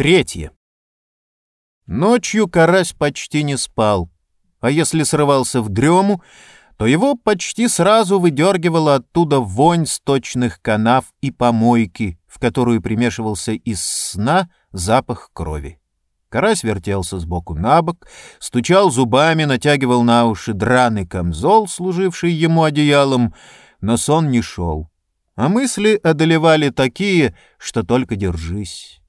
Третье. Ночью карась почти не спал, а если срывался в дрему, то его почти сразу выдергивала оттуда вонь сточных канав и помойки, в которую примешивался из сна запах крови. Карась вертелся сбоку на бок, стучал зубами, натягивал на уши драный камзол, служивший ему одеялом, но сон не шел. А мысли одолевали такие, что только держись.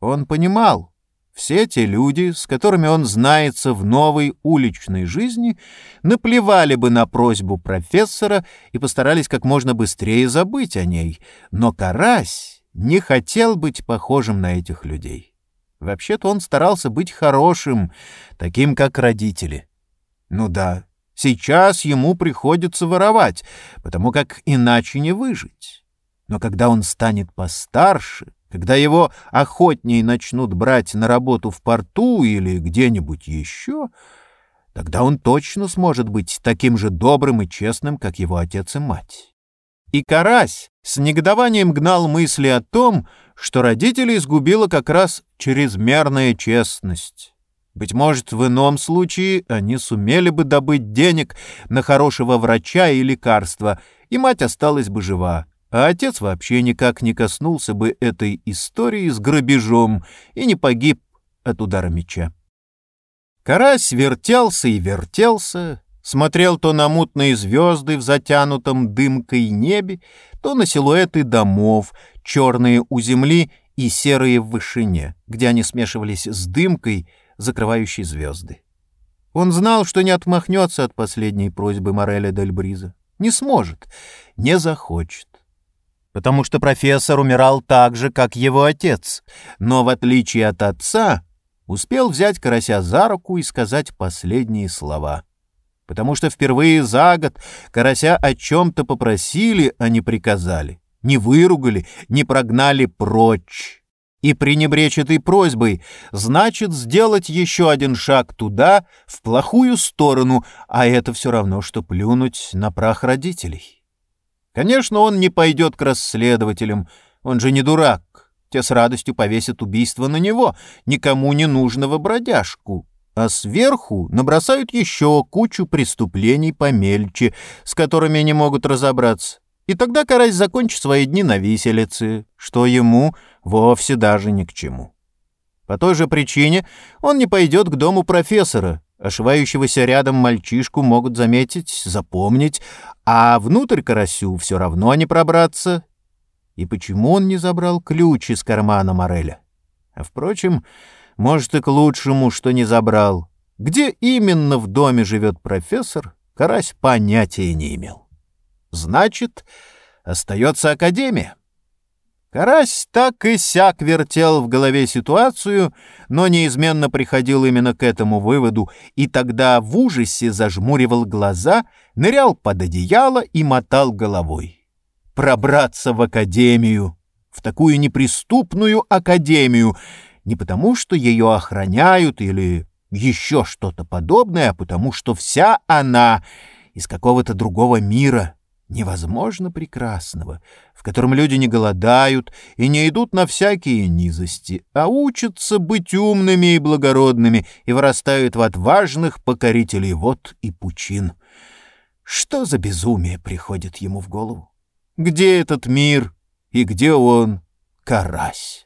Он понимал, все те люди, с которыми он знается в новой уличной жизни, наплевали бы на просьбу профессора и постарались как можно быстрее забыть о ней. Но Карась не хотел быть похожим на этих людей. Вообще-то он старался быть хорошим, таким, как родители. Ну да, сейчас ему приходится воровать, потому как иначе не выжить. Но когда он станет постарше, когда его охотнее начнут брать на работу в порту или где-нибудь еще, тогда он точно сможет быть таким же добрым и честным, как его отец и мать. И Карась с негодованием гнал мысли о том, что родителей сгубила как раз чрезмерная честность. Быть может, в ином случае они сумели бы добыть денег на хорошего врача и лекарства, и мать осталась бы жива а отец вообще никак не коснулся бы этой истории с грабежом и не погиб от удара меча. Карась вертелся и вертелся, смотрел то на мутные звезды в затянутом дымкой небе, то на силуэты домов, черные у земли и серые в вышине, где они смешивались с дымкой, закрывающей звезды. Он знал, что не отмахнется от последней просьбы Мореля Дель Бриза. Не сможет, не захочет потому что профессор умирал так же, как его отец, но, в отличие от отца, успел взять карася за руку и сказать последние слова. Потому что впервые за год карася о чем-то попросили, а не приказали, не выругали, не прогнали прочь. И пренебречь этой просьбой значит сделать еще один шаг туда, в плохую сторону, а это все равно, что плюнуть на прах родителей. Конечно, он не пойдет к расследователям, он же не дурак. Те с радостью повесят убийство на него, никому не нужного бродяжку. А сверху набросают еще кучу преступлений помельче, с которыми не могут разобраться. И тогда Карась закончит свои дни на виселице, что ему вовсе даже ни к чему. По той же причине он не пойдет к дому профессора, Ошивающегося рядом мальчишку могут заметить, запомнить, а внутрь карасю все равно не пробраться. И почему он не забрал ключ из кармана Мореля? А, впрочем, может, и к лучшему, что не забрал. Где именно в доме живет профессор, карась понятия не имел. Значит, остается академия. Карась так и сяк вертел в голове ситуацию, но неизменно приходил именно к этому выводу, и тогда в ужасе зажмуривал глаза, нырял под одеяло и мотал головой. Пробраться в академию, в такую неприступную академию, не потому что ее охраняют или еще что-то подобное, а потому что вся она из какого-то другого мира — невозможно прекрасного, в котором люди не голодают и не идут на всякие низости, а учатся быть умными и благородными и вырастают в отважных покорителей вод и пучин. Что за безумие приходит ему в голову? Где этот мир и где он, карась?